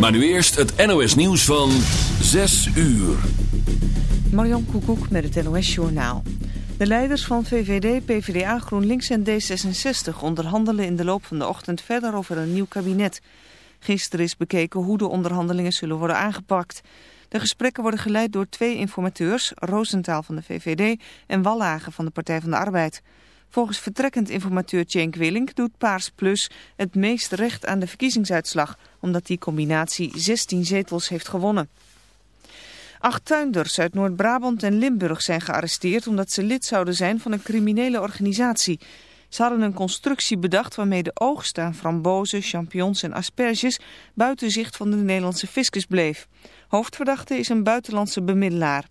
Maar nu eerst het NOS nieuws van 6 uur. Marjan Koekoek met het NOS Journaal. De leiders van VVD, PvdA, GroenLinks en D66 onderhandelen in de loop van de ochtend verder over een nieuw kabinet. Gisteren is bekeken hoe de onderhandelingen zullen worden aangepakt. De gesprekken worden geleid door twee informateurs, Roosentaal van de VVD en Wallagen van de Partij van de Arbeid. Volgens vertrekkend informateur Cenk Willink doet Paars Plus het meest recht aan de verkiezingsuitslag, omdat die combinatie 16 zetels heeft gewonnen. Acht tuinders uit Noord-Brabant en Limburg zijn gearresteerd omdat ze lid zouden zijn van een criminele organisatie. Ze hadden een constructie bedacht waarmee de oogst aan frambozen, champignons en asperges buiten zicht van de Nederlandse fiscus bleef. Hoofdverdachte is een buitenlandse bemiddelaar.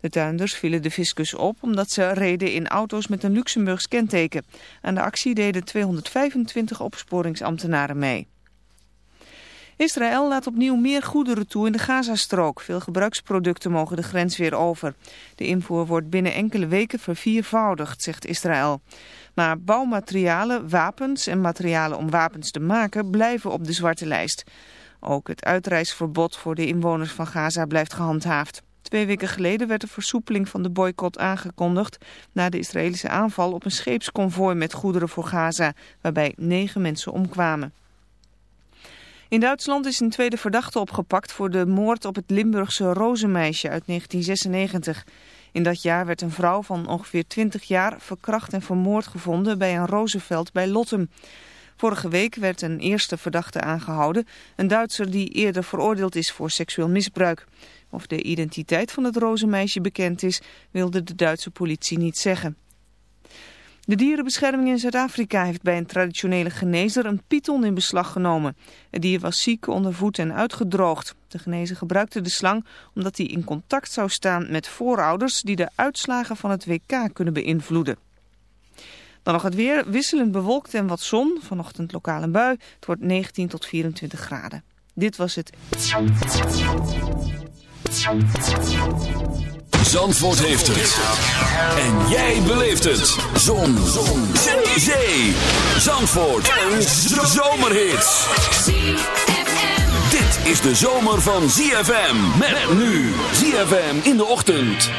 De tuinders vielen de fiscus op omdat ze reden in auto's met een Luxemburgs kenteken. Aan de actie deden 225 opsporingsambtenaren mee. Israël laat opnieuw meer goederen toe in de Gazastrook. Veel gebruiksproducten mogen de grens weer over. De invoer wordt binnen enkele weken verviervoudigd, zegt Israël. Maar bouwmaterialen, wapens en materialen om wapens te maken blijven op de zwarte lijst. Ook het uitreisverbod voor de inwoners van Gaza blijft gehandhaafd. Twee weken geleden werd de versoepeling van de boycott aangekondigd... na de Israëlische aanval op een scheepsconvooi met goederen voor Gaza... waarbij negen mensen omkwamen. In Duitsland is een tweede verdachte opgepakt voor de moord op het Limburgse rozenmeisje uit 1996. In dat jaar werd een vrouw van ongeveer 20 jaar verkracht en vermoord gevonden bij een rozenveld bij Lottem. Vorige week werd een eerste verdachte aangehouden, een Duitser die eerder veroordeeld is voor seksueel misbruik. Of de identiteit van het rozenmeisje bekend is, wilde de Duitse politie niet zeggen. De dierenbescherming in Zuid-Afrika heeft bij een traditionele genezer een python in beslag genomen. Het dier was ziek, ondervoed en uitgedroogd. De genezer gebruikte de slang omdat hij in contact zou staan met voorouders die de uitslagen van het WK kunnen beïnvloeden. Dan nog het weer, wisselend bewolkt en wat zon. Vanochtend lokaal een bui. Het wordt 19 tot 24 graden. Dit was het. Zandvoort heeft het. En jij beleeft het. Zon. zon. Zee. Zandvoort. Een zomerhit. Dit is de zomer van ZFM. Met nu. ZFM in de ochtend.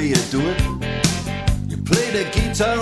Way you do it. You play the guitar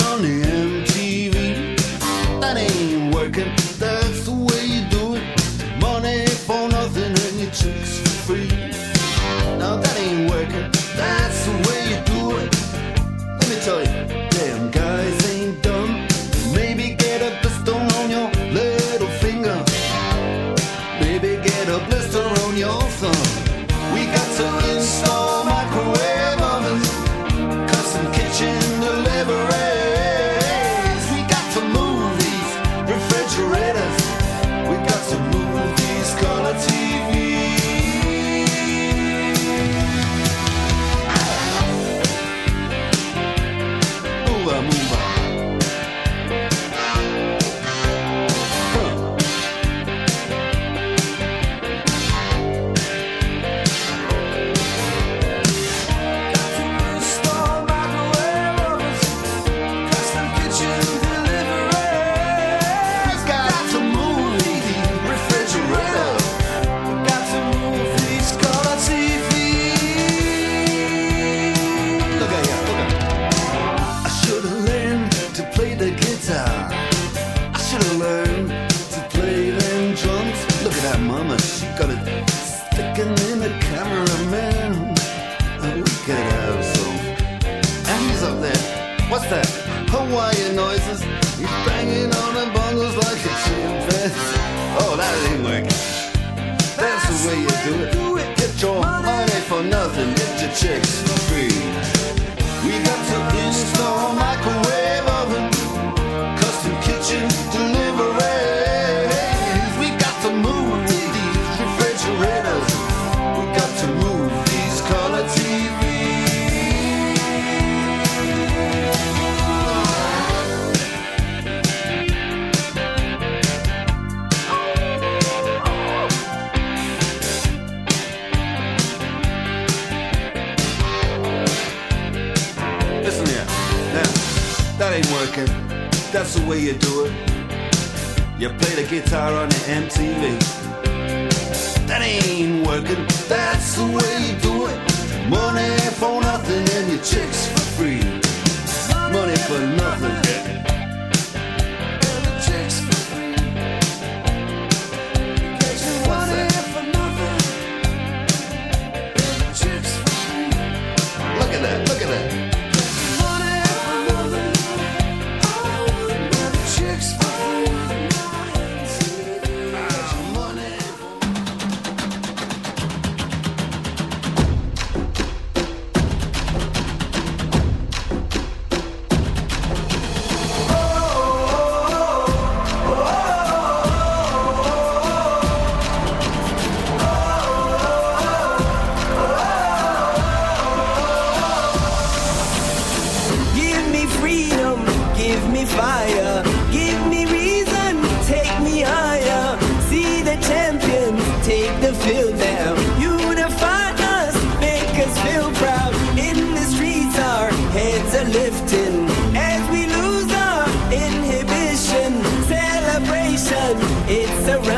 around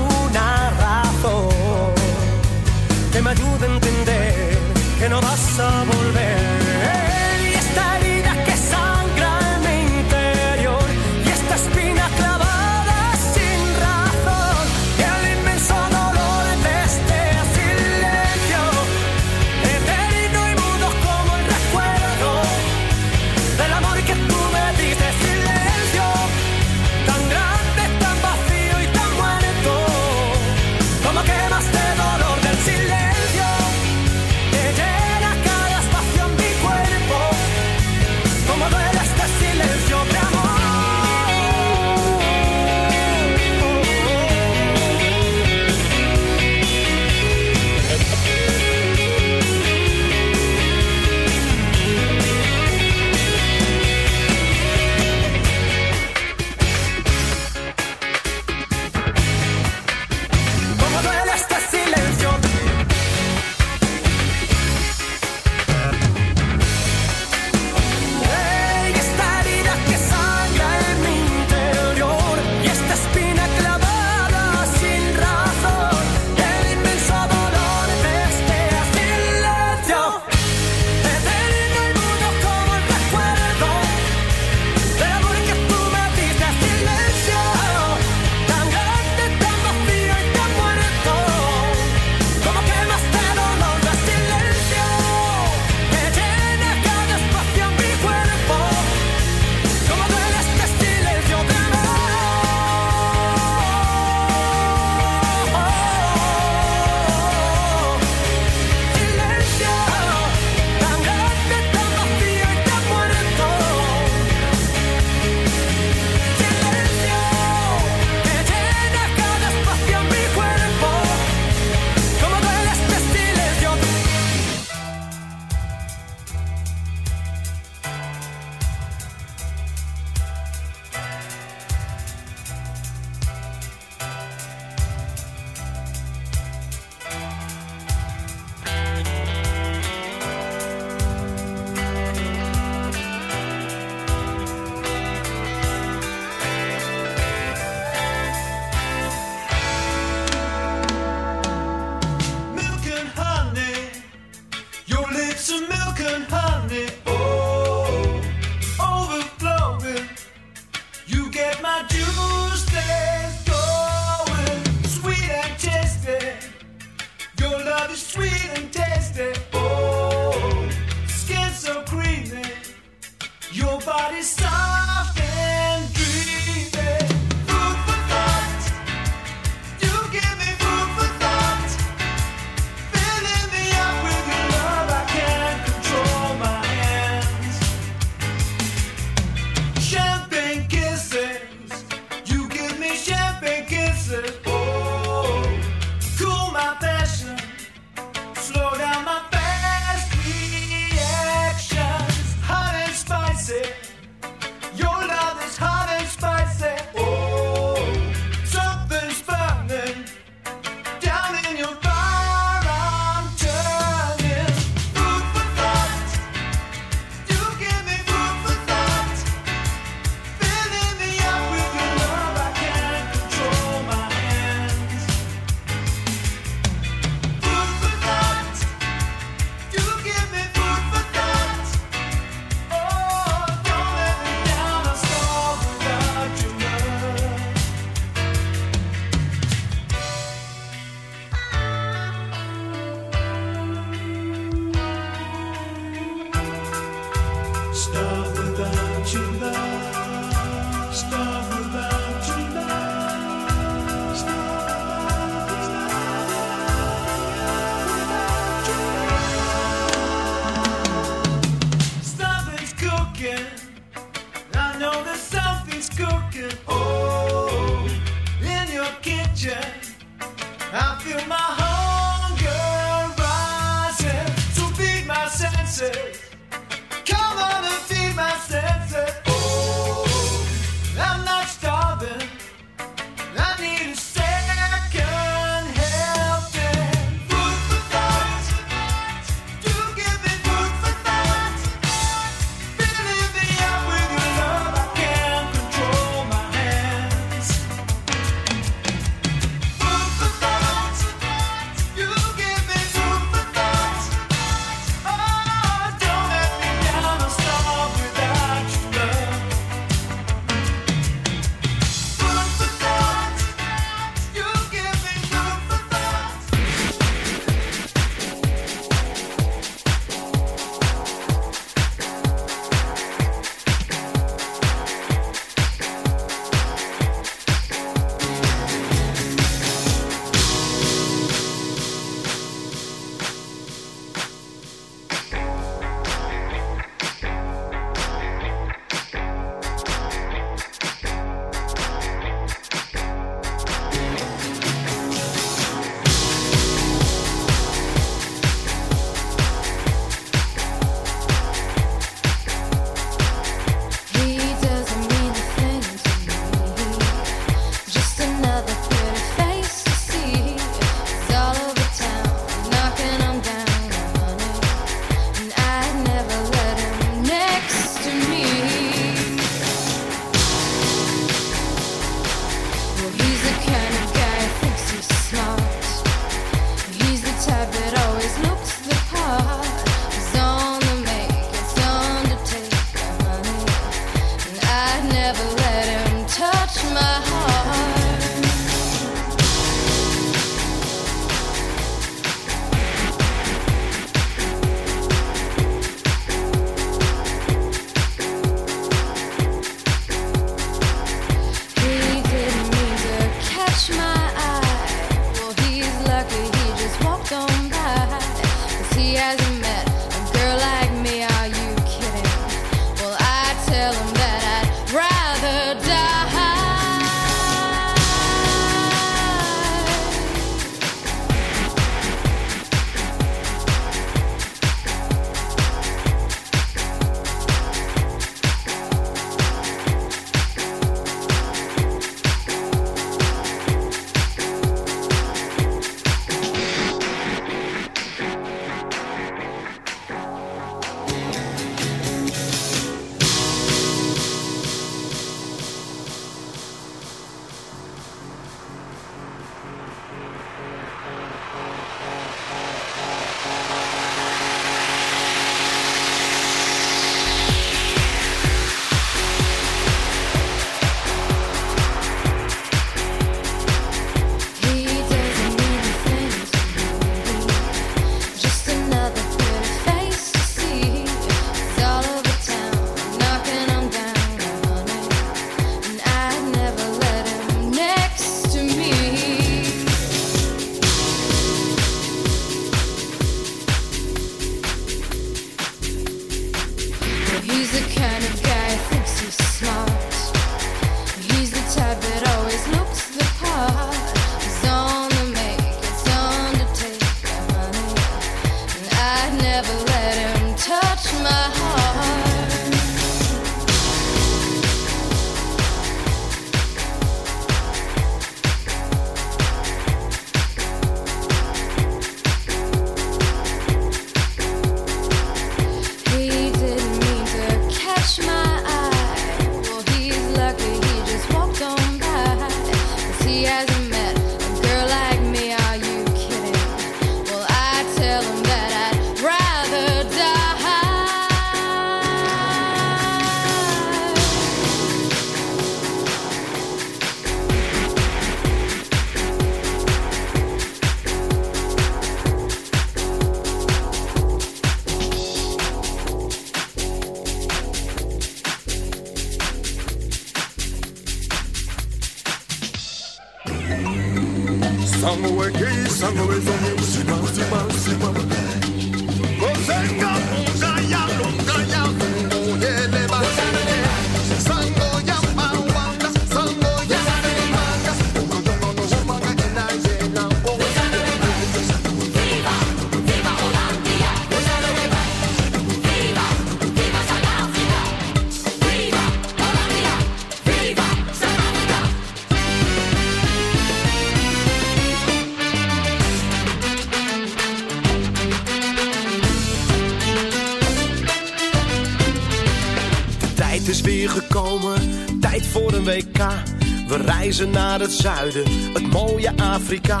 Naar het zuiden, het mooie Afrika.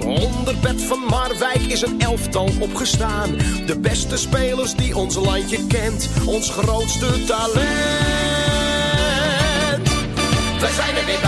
Onder bed van Marwijk is een elftal opgestaan. De beste spelers die ons landje kent, ons grootste talent. Wij zijn er weer bij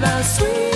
by the sweet.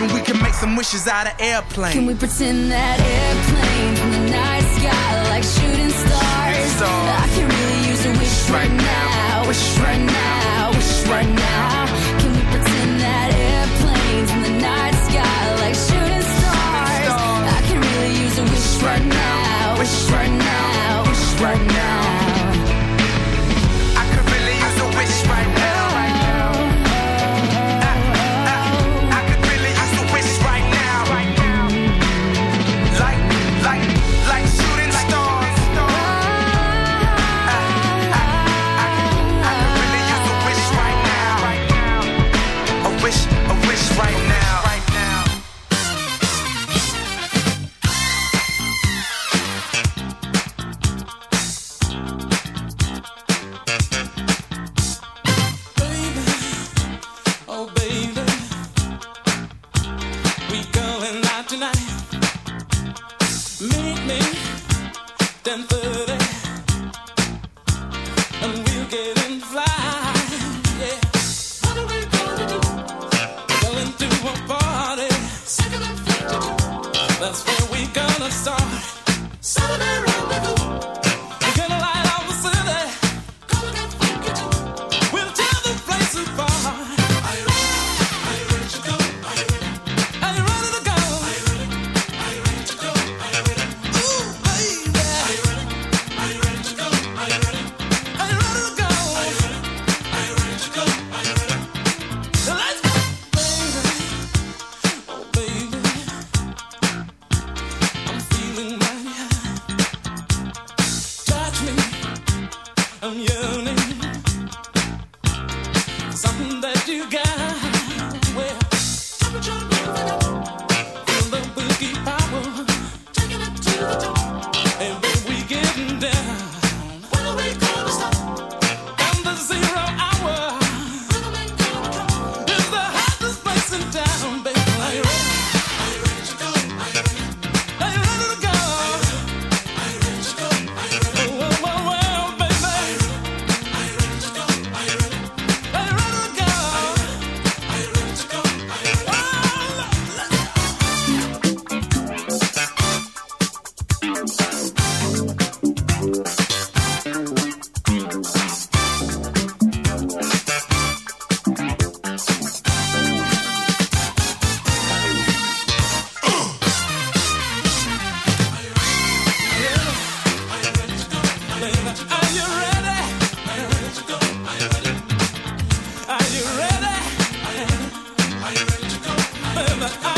I'm we can make some wishes out of airplanes. Can we pretend that airplanes in the night sky like shooting stars? stars. I can really use a wish right now, wish right now, wish right now. Can we pretend that airplanes in the night sky like shooting stars? I can really use a wish right now, wish right now, Are you ready to go?